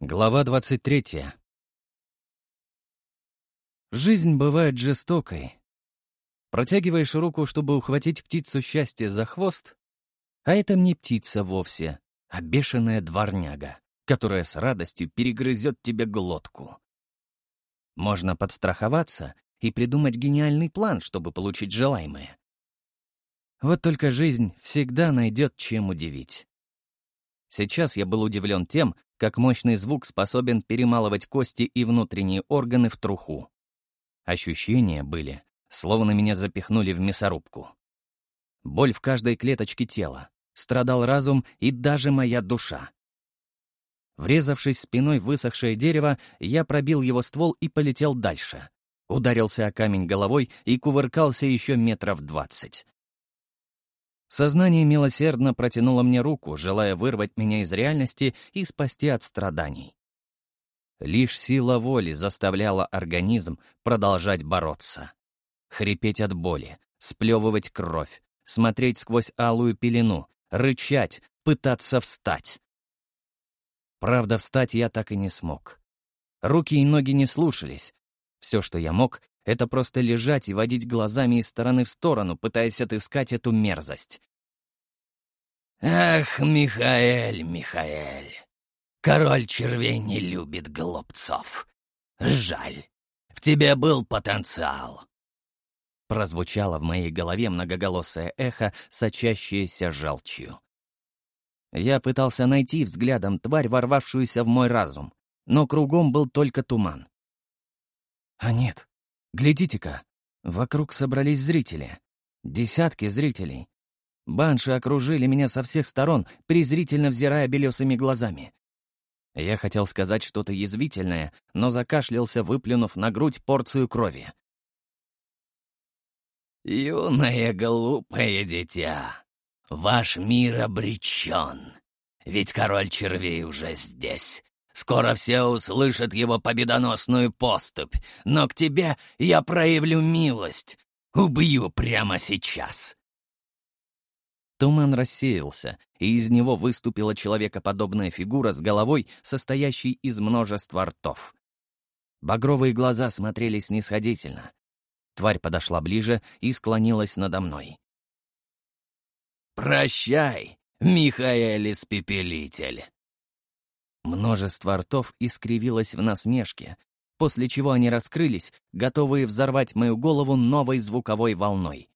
Глава 23. Жизнь бывает жестокой. Протягиваешь руку, чтобы ухватить птицу счастья за хвост, а это не птица вовсе, а бешеная дворняга, которая с радостью перегрызет тебе глотку. Можно подстраховаться и придумать гениальный план, чтобы получить желаемое. Вот только жизнь всегда найдет чем удивить. Сейчас я был удивлен тем, как мощный звук способен перемалывать кости и внутренние органы в труху. Ощущения были, словно меня запихнули в мясорубку. Боль в каждой клеточке тела, страдал разум и даже моя душа. Врезавшись спиной в высохшее дерево, я пробил его ствол и полетел дальше. Ударился о камень головой и кувыркался еще метров двадцать. Сознание милосердно протянуло мне руку, желая вырвать меня из реальности и спасти от страданий. Лишь сила воли заставляла организм продолжать бороться. Хрипеть от боли, сплевывать кровь, смотреть сквозь алую пелену, рычать, пытаться встать. Правда, встать я так и не смог. Руки и ноги не слушались. Все, что я мог, это просто лежать и водить глазами из стороны в сторону, пытаясь отыскать эту мерзость. «Ах, Михаэль, Михаэль, король червей не любит голубцов. Жаль, в тебе был потенциал». Прозвучало в моей голове многоголосое эхо, сочащееся желчью. Я пытался найти взглядом тварь, ворвавшуюся в мой разум, но кругом был только туман. А нет, Глядите-ка, вокруг собрались зрители. Десятки зрителей. Банши окружили меня со всех сторон, презрительно взирая белесыми глазами. Я хотел сказать что-то язвительное, но закашлялся, выплюнув на грудь порцию крови. «Юное глупое дитя, ваш мир обречен, ведь король червей уже здесь, Скоро все услышат его победоносную поступь, но к тебе я проявлю милость. Убью прямо сейчас». Туман рассеялся, и из него выступила человекоподобная фигура с головой, состоящей из множества ртов. Багровые глаза смотрели снисходительно. Тварь подошла ближе и склонилась надо мной. «Прощай, Михаэль Испепелитель!» Множество ртов искривилось в насмешке, после чего они раскрылись, готовые взорвать мою голову новой звуковой волной.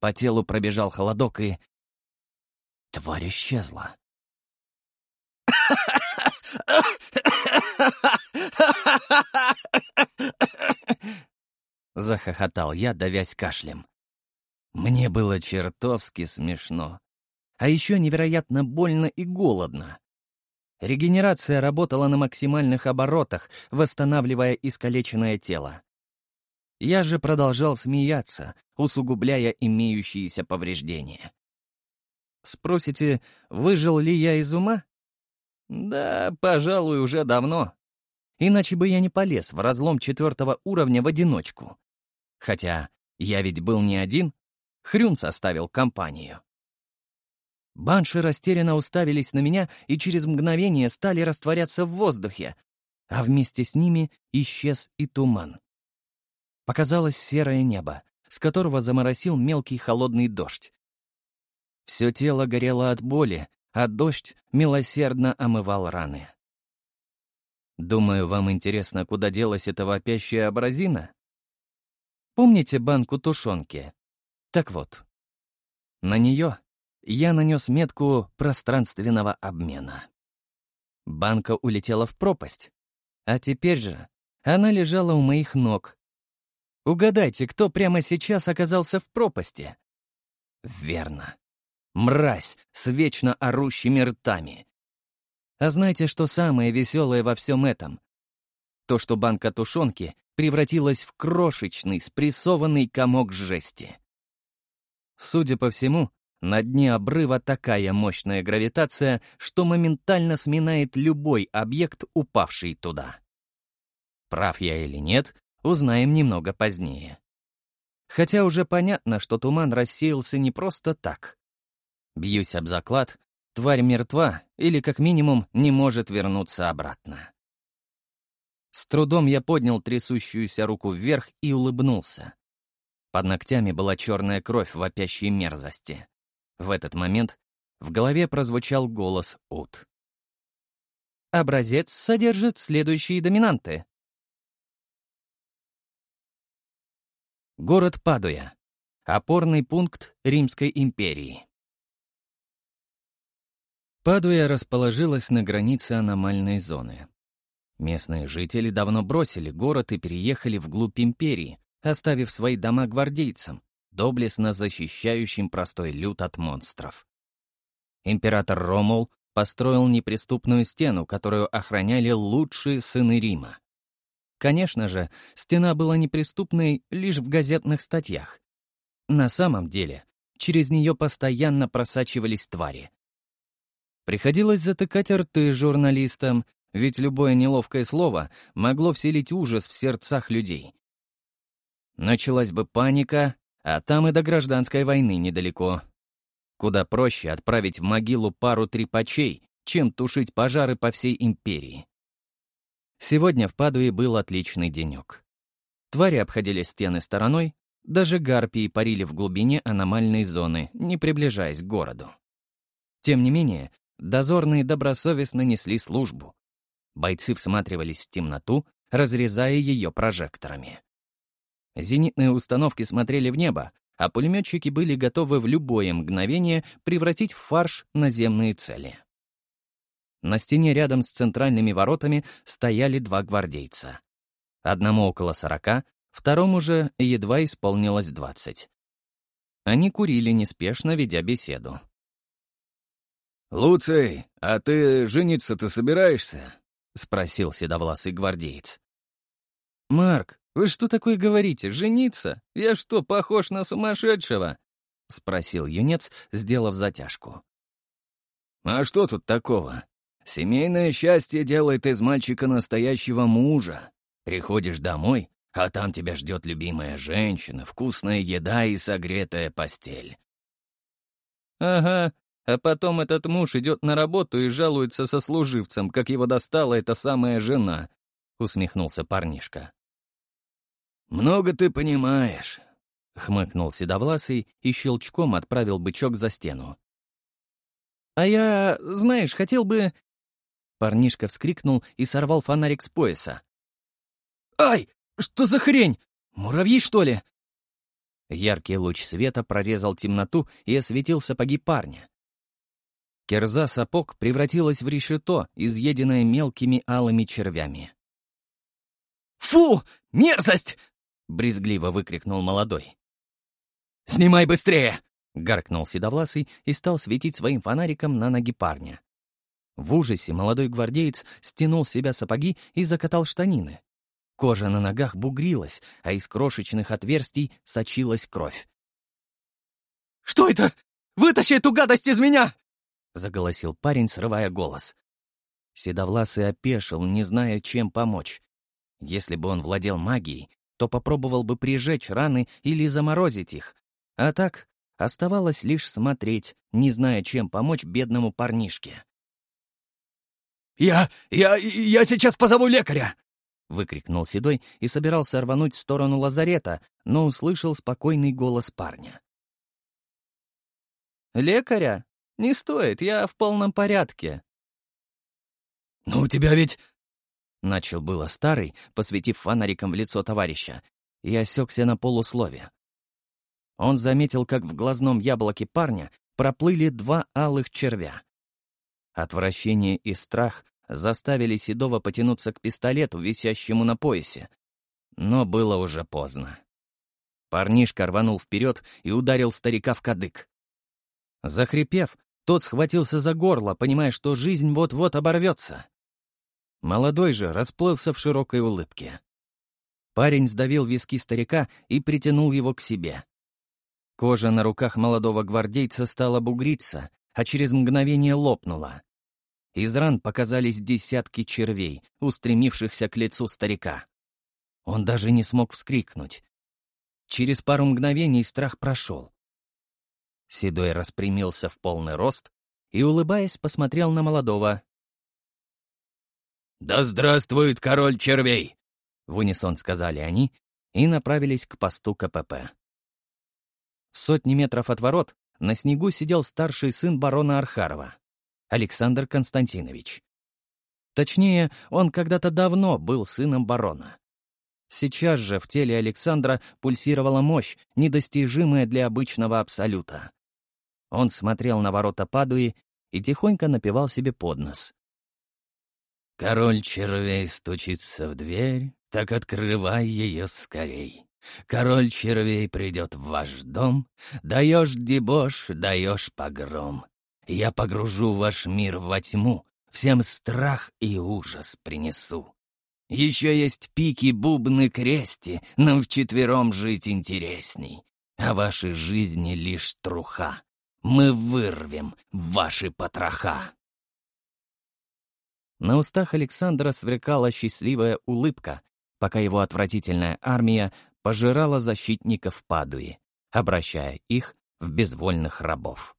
По телу пробежал холодок и... Тварь исчезла. Захохотал я, давясь кашлем. Мне было чертовски смешно. А еще невероятно больно и голодно. Регенерация работала на максимальных оборотах, восстанавливая искалеченное тело. Я же продолжал смеяться, усугубляя имеющиеся повреждения. Спросите, выжил ли я из ума? Да, пожалуй, уже давно. Иначе бы я не полез в разлом четвертого уровня в одиночку. Хотя я ведь был не один, Хрюн составил компанию. Банши растерянно уставились на меня и через мгновение стали растворяться в воздухе, а вместе с ними исчез и туман. Показалось серое небо, с которого заморосил мелкий холодный дождь. Все тело горело от боли, а дождь милосердно омывал раны. Думаю, вам интересно, куда делась эта вопящая абразина? Помните банку тушенки? Так вот, на нее я нанес метку пространственного обмена. Банка улетела в пропасть, а теперь же она лежала у моих ног. Угадайте, кто прямо сейчас оказался в пропасти? Верно. Мразь с вечно орущими ртами. А знаете, что самое веселое во всем этом? То, что банка тушенки превратилась в крошечный, спрессованный комок жести. Судя по всему, на дне обрыва такая мощная гравитация, что моментально сминает любой объект, упавший туда. Прав я или нет, узнаем немного позднее. Хотя уже понятно, что туман рассеялся не просто так. Бьюсь об заклад, Тварь мертва или, как минимум, не может вернуться обратно. С трудом я поднял трясущуюся руку вверх и улыбнулся. Под ногтями была черная кровь вопящей мерзости. В этот момент в голове прозвучал голос Ут. Образец содержит следующие доминанты. Город Падуя. Опорный пункт Римской империи. Падуя расположилась на границе аномальной зоны. Местные жители давно бросили город и переехали вглубь империи, оставив свои дома гвардейцам, доблестно защищающим простой люд от монстров. Император Ромул построил неприступную стену, которую охраняли лучшие сыны Рима. Конечно же, стена была неприступной лишь в газетных статьях. На самом деле, через нее постоянно просачивались твари. Приходилось затыкать рты журналистам, ведь любое неловкое слово могло вселить ужас в сердцах людей. Началась бы паника, а там и до гражданской войны недалеко. Куда проще отправить в могилу пару трепачей, чем тушить пожары по всей империи. Сегодня в Падуе был отличный денек. Твари обходили стены стороной, даже гарпии парили в глубине аномальной зоны, не приближаясь к городу. Тем не менее, дозорные добросовестно несли службу. Бойцы всматривались в темноту, разрезая ее прожекторами. Зенитные установки смотрели в небо, а пулеметчики были готовы в любое мгновение превратить в фарш наземные цели. На стене рядом с центральными воротами стояли два гвардейца. Одному около сорока, второму же едва исполнилось двадцать. Они курили неспешно, ведя беседу. «Луций, а ты жениться-то собираешься?» — спросил седовласый гвардеец. «Марк, вы что такое говорите? Жениться? Я что, похож на сумасшедшего?» — спросил юнец, сделав затяжку. «А что тут такого? Семейное счастье делает из мальчика настоящего мужа. Приходишь домой, а там тебя ждет любимая женщина, вкусная еда и согретая постель». «Ага, а потом этот муж идет на работу и жалуется сослуживцам, как его достала эта самая жена», — усмехнулся парнишка. «Много ты понимаешь», — хмыкнул Седовласый и щелчком отправил бычок за стену. «А я, знаешь, хотел бы...» Парнишка вскрикнул и сорвал фонарик с пояса. «Ай! Что за хрень? Муравьи, что ли?» Яркий луч света прорезал темноту и осветил сапоги парня. Керза сапог превратилась в решето, изъеденное мелкими алыми червями. «Фу! Мерзость!» — брезгливо выкрикнул молодой. «Снимай быстрее!» — гаркнул Седовласый и стал светить своим фонариком на ноги парня. В ужасе молодой гвардеец стянул с себя сапоги и закатал штанины. Кожа на ногах бугрилась, а из крошечных отверстий сочилась кровь. «Что это? Вытащи эту гадость из меня!» — заголосил парень, срывая голос. Седовласый опешил, не зная, чем помочь. Если бы он владел магией, то попробовал бы прижечь раны или заморозить их. А так оставалось лишь смотреть, не зная, чем помочь бедному парнишке. «Я... я... я сейчас позову лекаря!» — выкрикнул Седой и собирался рвануть в сторону лазарета, но услышал спокойный голос парня. «Лекаря? Не стоит, я в полном порядке». «Но у тебя ведь Начал было старый, посветив фонариком в лицо товарища, и осекся на полуслове. Он заметил, как в глазном яблоке парня проплыли два алых червя. Отвращение и страх заставили Седова потянуться к пистолету, висящему на поясе. Но было уже поздно. Парнишка рванул вперед и ударил старика в кадык. Захрипев, тот схватился за горло, понимая, что жизнь вот-вот оборвется. Молодой же расплылся в широкой улыбке. Парень сдавил виски старика и притянул его к себе. Кожа на руках молодого гвардейца стала бугриться, а через мгновение лопнула. Из ран показались десятки червей, устремившихся к лицу старика. Он даже не смог вскрикнуть. Через пару мгновений страх прошел. Седой распрямился в полный рост и, улыбаясь, посмотрел на молодого. «Да здравствует король червей!» — в унисон сказали они и направились к посту КПП. В сотни метров от ворот на снегу сидел старший сын барона Архарова, Александр Константинович. Точнее, он когда-то давно был сыном барона. Сейчас же в теле Александра пульсировала мощь, недостижимая для обычного абсолюта. Он смотрел на ворота Падуи и тихонько напевал себе под нос. «Король червей стучится в дверь, так открывай ее скорей. Король червей придет в ваш дом, даешь дебош, даешь погром. Я погружу ваш мир во тьму, всем страх и ужас принесу. Еще есть пики, бубны, крести, нам вчетвером жить интересней. А ваши жизни лишь труха. Мы вырвем ваши потроха. На устах Александра сверкала счастливая улыбка, пока его отвратительная армия пожирала защитников Падуи, обращая их в безвольных рабов.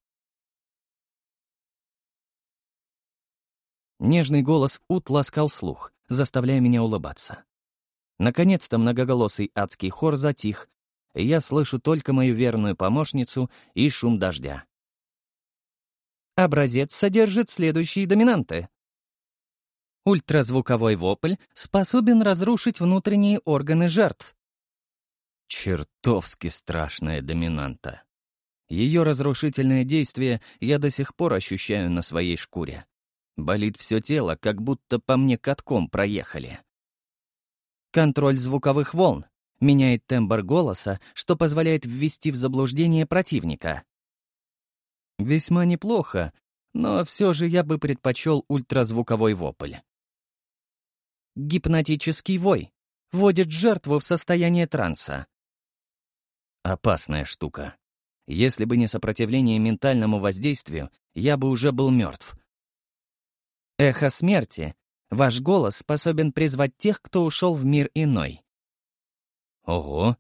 Нежный голос Ут ласкал слух, заставляя меня улыбаться. Наконец-то многоголосый адский хор затих, и я слышу только мою верную помощницу и шум дождя. Образец содержит следующие доминанты. Ультразвуковой вопль способен разрушить внутренние органы жертв. Чертовски страшная доминанта. Ее разрушительное действие я до сих пор ощущаю на своей шкуре. Болит все тело, как будто по мне катком проехали. Контроль звуковых волн меняет тембр голоса, что позволяет ввести в заблуждение противника. Весьма неплохо, но все же я бы предпочел ультразвуковой вопль. Гипнотический вой вводит жертву в состояние транса. Опасная штука. Если бы не сопротивление ментальному воздействию, я бы уже был мертв. Эхо смерти. Ваш голос способен призвать тех, кто ушел в мир иной. Ого.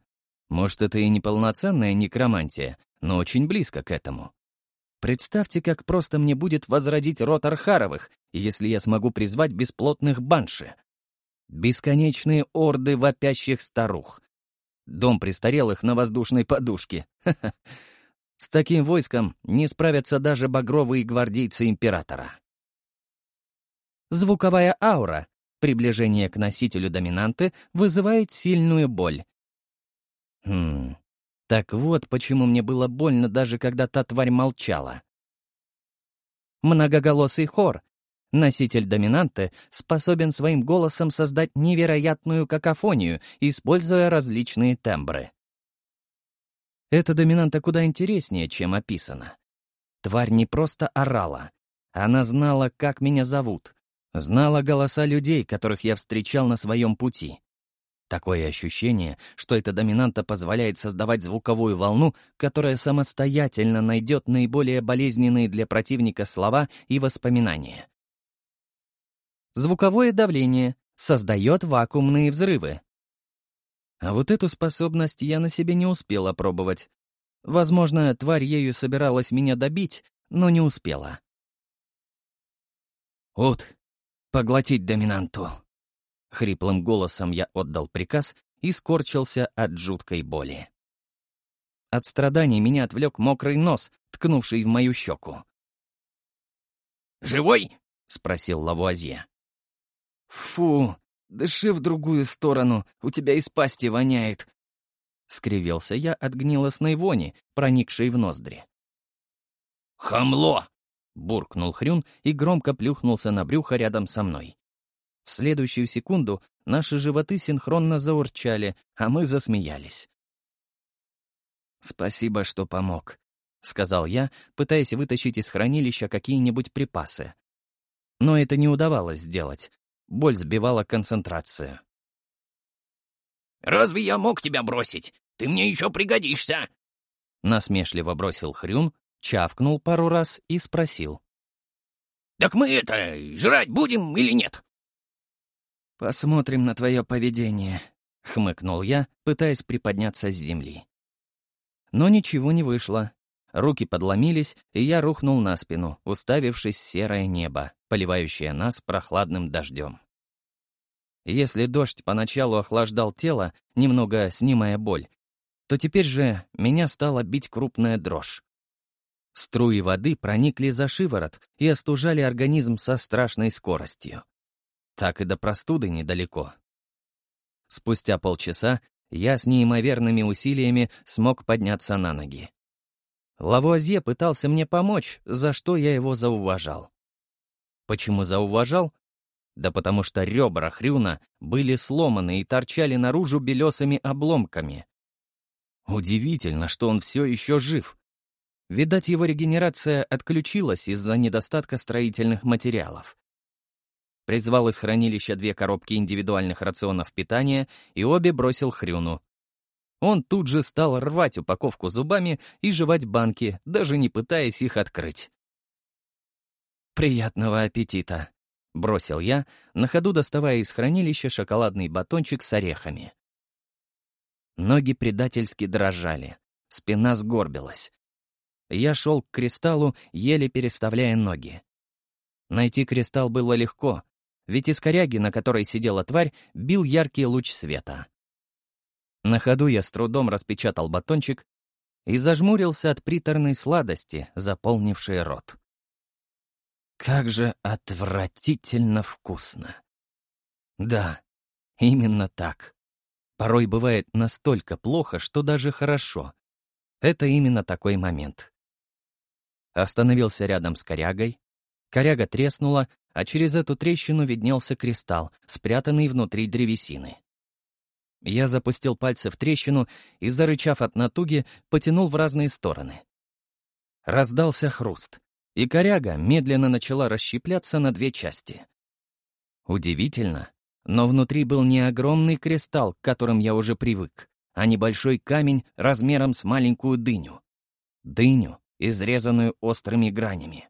Может, это и не полноценная некромантия, но очень близко к этому. Представьте, как просто мне будет возродить род Архаровых, если я смогу призвать бесплотных банши. Бесконечные орды вопящих старух. Дом престарелых на воздушной подушке. С таким войском не справятся даже багровые гвардейцы императора. Звуковая аура. Приближение к носителю доминанты вызывает сильную боль. Хм, так вот почему мне было больно, даже когда та тварь молчала. Многоголосый хор. Носитель доминанты способен своим голосом создать невероятную какофонию, используя различные тембры. Эта доминанта куда интереснее, чем описано. Тварь не просто орала. Она знала, как меня зовут, Знала голоса людей, которых я встречал на своем пути. Такое ощущение, что эта доминанта позволяет создавать звуковую волну, которая самостоятельно найдет наиболее болезненные для противника слова и воспоминания. Звуковое давление создает вакуумные взрывы. А вот эту способность я на себе не успел опробовать. Возможно, тварь ею собиралась меня добить, но не успела. «Ут, поглотить доминанту!» Хриплым голосом я отдал приказ и скорчился от жуткой боли. От страданий меня отвлек мокрый нос, ткнувший в мою щеку. «Живой?» — спросил Лавуазье. «Фу, дыши в другую сторону, у тебя из пасти воняет!» Скривился я от гнилостной вони, проникшей в ноздри. «Хамло!» Буркнул Хрюн и громко плюхнулся на брюхо рядом со мной. В следующую секунду наши животы синхронно заурчали, а мы засмеялись. «Спасибо, что помог», — сказал я, пытаясь вытащить из хранилища какие-нибудь припасы. Но это не удавалось сделать. Боль сбивала концентрацию. «Разве я мог тебя бросить? Ты мне еще пригодишься!» Насмешливо бросил Хрюн, чавкнул пару раз и спросил. «Так мы это, жрать будем или нет?» «Посмотрим на твое поведение», — хмыкнул я, пытаясь приподняться с земли. Но ничего не вышло. руки подломились, и я рухнул на спину, уставившись в серое небо, поливающее нас прохладным дождем. Если дождь поначалу охлаждал тело, немного снимая боль, то теперь же меня стала бить крупная дрожь. Струи воды проникли за шиворот и остужали организм со страшной скоростью. Так и до простуды недалеко. Спустя полчаса я с неимоверными усилиями смог подняться на ноги. Лавуазье пытался мне помочь, за что я его зауважал. Почему зауважал? Да потому что ребра Хрюна были сломаны и торчали наружу белесыми обломками. Удивительно, что он все еще жив. Видать, его регенерация отключилась из-за недостатка строительных материалов. Призвал из хранилища две коробки индивидуальных рационов питания и обе бросил Хрюну. Он тут же стал рвать упаковку зубами и жевать банки, даже не пытаясь их открыть. «Приятного аппетита!» — бросил я, на ходу доставая из хранилища шоколадный батончик с орехами. Ноги предательски дрожали, спина сгорбилась. Я шел к кристаллу, еле переставляя ноги. Найти кристалл было легко, ведь из коряги, на которой сидела тварь, бил яркий луч света. На ходу я с трудом распечатал батончик и зажмурился от приторной сладости, заполнившей рот. Как же отвратительно вкусно! Да, именно так. Порой бывает настолько плохо, что даже хорошо. Это именно такой момент. Остановился рядом с корягой. Коряга треснула, а через эту трещину виднелся кристалл, спрятанный внутри древесины. Я запустил пальцы в трещину и, зарычав от натуги, потянул в разные стороны. Раздался хруст, и коряга медленно начала расщепляться на две части. Удивительно, но внутри был не огромный кристалл, к которым я уже привык, а небольшой камень размером с маленькую дыню. Дыню, изрезанную острыми гранями.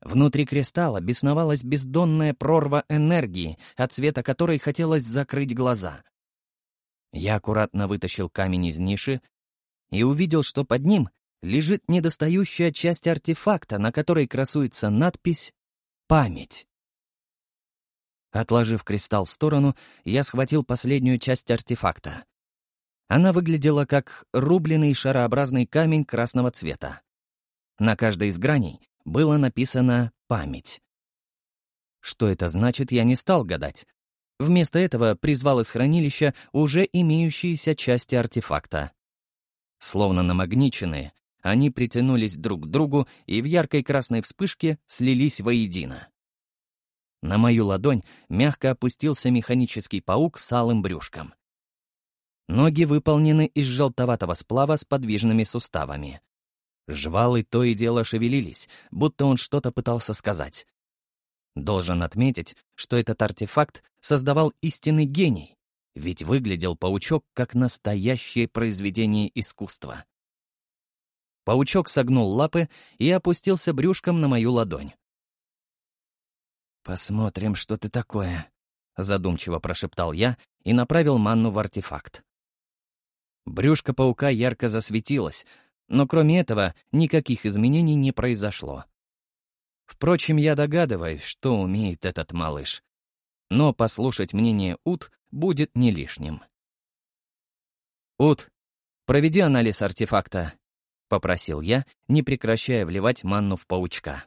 Внутри кристалла бесновалась бездонная прорва энергии, от света которой хотелось закрыть глаза. Я аккуратно вытащил камень из ниши и увидел, что под ним лежит недостающая часть артефакта, на которой красуется надпись «Память». Отложив кристалл в сторону, я схватил последнюю часть артефакта. Она выглядела как рубленый шарообразный камень красного цвета. На каждой из граней было написано «память». Что это значит, я не стал гадать. Вместо этого призвал из хранилища уже имеющиеся части артефакта. Словно намагниченные, они притянулись друг к другу и в яркой красной вспышке слились воедино. На мою ладонь мягко опустился механический паук с алым брюшком. Ноги выполнены из желтоватого сплава с подвижными суставами. Жвалы то и дело шевелились, будто он что-то пытался сказать. Должен отметить, что этот артефакт создавал истинный гений, ведь выглядел паучок как настоящее произведение искусства. Паучок согнул лапы и опустился брюшком на мою ладонь. «Посмотрим, что ты такое», — задумчиво прошептал я и направил манну в артефакт. Брюшко паука ярко засветилось, но кроме этого никаких изменений не произошло. Впрочем, я догадываюсь, что умеет этот малыш. Но послушать мнение Ут будет не лишним. «Ут, проведи анализ артефакта», — попросил я, не прекращая вливать манну в паучка.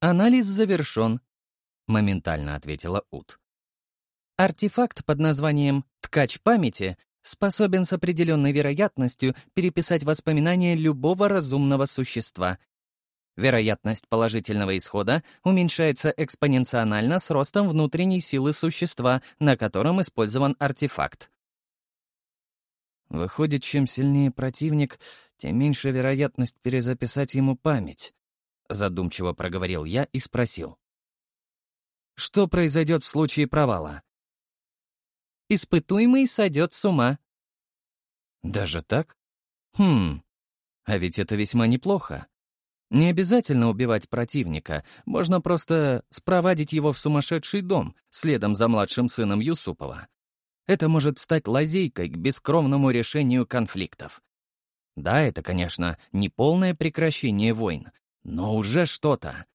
«Анализ завершен», — моментально ответила Ут. Артефакт под названием «Ткач памяти» способен с определенной вероятностью переписать воспоминания любого разумного существа. Вероятность положительного исхода уменьшается экспоненциально с ростом внутренней силы существа, на котором использован артефакт. Выходит, чем сильнее противник, тем меньше вероятность перезаписать ему память. Задумчиво проговорил я и спросил. Что произойдет в случае провала? Испытуемый сойдет с ума. Даже так? Хм, а ведь это весьма неплохо. Не обязательно убивать противника, можно просто спровадить его в сумасшедший дом, следом за младшим сыном Юсупова. Это может стать лазейкой к бескровному решению конфликтов. Да, это, конечно, не полное прекращение войн, но уже что-то.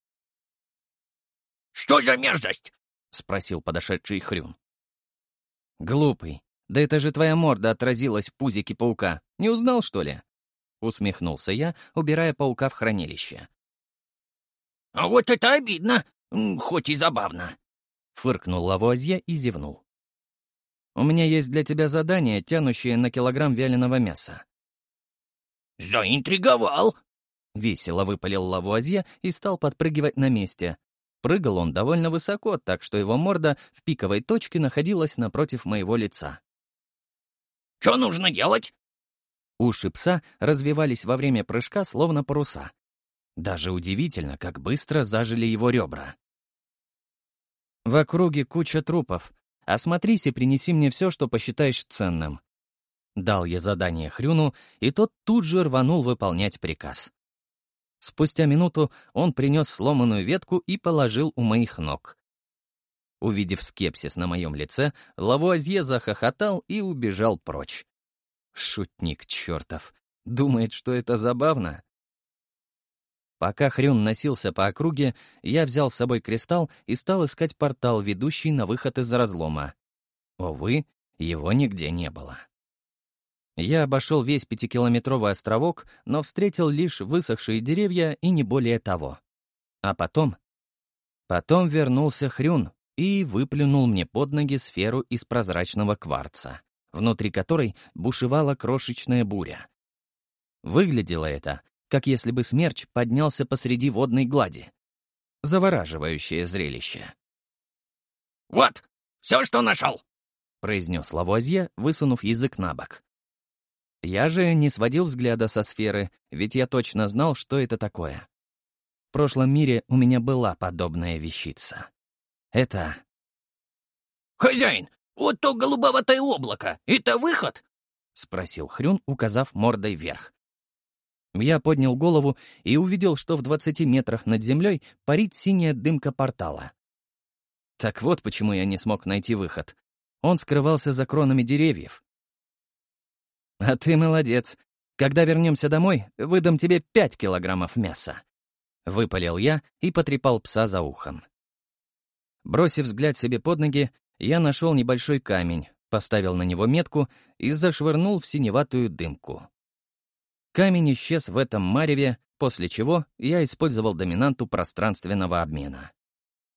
«Что за мерзость?» — спросил подошедший Хрюн. «Глупый. Да это же твоя морда отразилась в пузике паука. Не узнал, что ли?» — усмехнулся я, убирая паука в хранилище. «А вот это обидно, хоть и забавно!» — фыркнул Лавуазье и зевнул. «У меня есть для тебя задание, тянущее на килограмм вяленого мяса». «Заинтриговал!» — весело выпалил Лавуазье и стал подпрыгивать на месте. Прыгал он довольно высоко, так что его морда в пиковой точке находилась напротив моего лица. «Что нужно делать?» Уши пса развивались во время прыжка, словно паруса. Даже удивительно, как быстро зажили его ребра. В округе куча трупов. Осмотрись и принеси мне все, что посчитаешь ценным. Дал я задание Хрюну, и тот тут же рванул выполнять приказ. Спустя минуту он принес сломанную ветку и положил у моих ног. Увидев скепсис на моем лице, Лавуазье захохотал и убежал прочь. Шутник чертов. Думает, что это забавно? Пока Хрюн носился по округе, я взял с собой кристалл и стал искать портал, ведущий на выход из разлома. Увы, его нигде не было. Я обошел весь пятикилометровый островок, но встретил лишь высохшие деревья и не более того. А потом... Потом вернулся Хрюн и выплюнул мне под ноги сферу из прозрачного кварца, внутри которой бушевала крошечная буря. Выглядело это, как если бы смерч поднялся посреди водной глади. Завораживающее зрелище. «Вот, все, что нашел!» — произнес Лавуазье, высунув язык на бок. Я же не сводил взгляда со сферы, ведь я точно знал, что это такое. В прошлом мире у меня была подобная вещица. Это... «Хозяин, вот то голубоватое облако — это выход?» — спросил Хрюн, указав мордой вверх. Я поднял голову и увидел, что в двадцати метрах над землей парит синяя дымка портала. Так вот почему я не смог найти выход. Он скрывался за кронами деревьев, «А ты молодец. Когда вернемся домой, выдам тебе пять килограммов мяса». Выпалил я и потрепал пса за ухом. Бросив взгляд себе под ноги, я нашел небольшой камень, поставил на него метку и зашвырнул в синеватую дымку. Камень исчез в этом мареве, после чего я использовал доминанту пространственного обмена.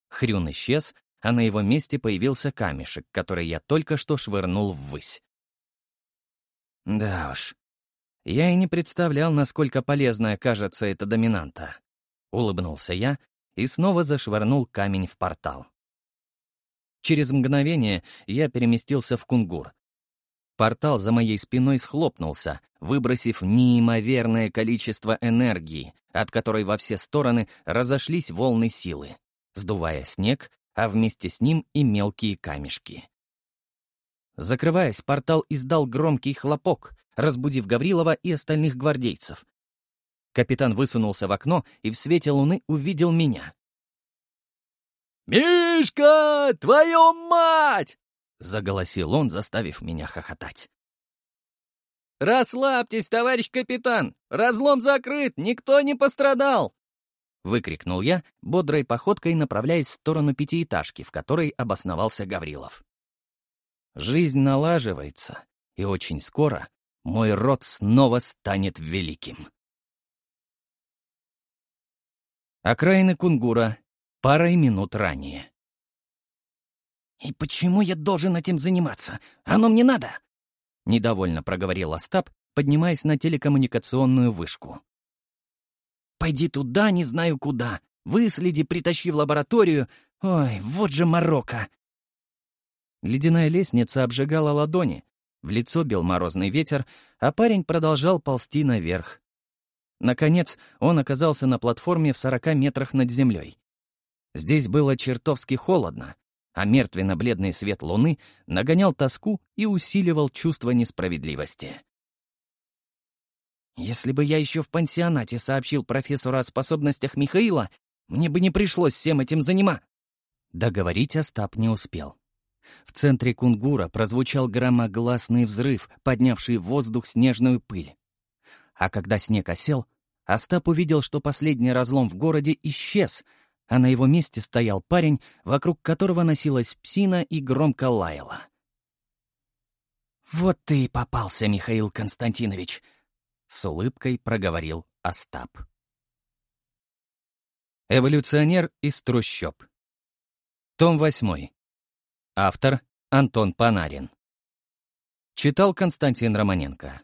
Хрюн исчез, а на его месте появился камешек, который я только что швырнул ввысь. Да уж. Я и не представлял, насколько полезной окажется эта доминанта. Улыбнулся я и снова зашвырнул камень в портал. Через мгновение я переместился в Кунгур. Портал за моей спиной схлопнулся, выбросив неимоверное количество энергии, от которой во все стороны разошлись волны силы, сдувая снег, а вместе с ним и мелкие камешки. Закрываясь, портал издал громкий хлопок, разбудив Гаврилова и остальных гвардейцев. Капитан высунулся в окно и в свете луны увидел меня. «Мишка, твою мать!» — заголосил он, заставив меня хохотать. «Расслабьтесь, товарищ капитан! Разлом закрыт, никто не пострадал!» — выкрикнул я, бодрой походкой направляясь в сторону пятиэтажки, в которой обосновался Гаврилов. Жизнь налаживается, и очень скоро мой род снова станет великим. Окраины Кунгура. Парой минут ранее. «И почему я должен этим заниматься? Оно мне надо!» Недовольно проговорил Остап, поднимаясь на телекоммуникационную вышку. «Пойди туда, не знаю куда. Выследи, притащи в лабораторию. Ой, вот же Марокко!» Ледяная лестница обжигала ладони, в лицо бил морозный ветер, а парень продолжал ползти наверх. Наконец, он оказался на платформе в сорока метрах над землей. Здесь было чертовски холодно, а мертвенно-бледный свет луны нагонял тоску и усиливал чувство несправедливости. «Если бы я еще в пансионате сообщил профессору о способностях Михаила, мне бы не пришлось всем этим заниматься». Договорить Остап не успел. В центре Кунгура прозвучал громогласный взрыв, поднявший в воздух снежную пыль. А когда снег осел, Остап увидел, что последний разлом в городе исчез, а на его месте стоял парень, вокруг которого носилась псина и громко лаяла. «Вот ты и попался, Михаил Константинович!» — с улыбкой проговорил Остап. Эволюционер из трущоб. Том 8. Автор Антон Панарин. Читал Константин Романенко.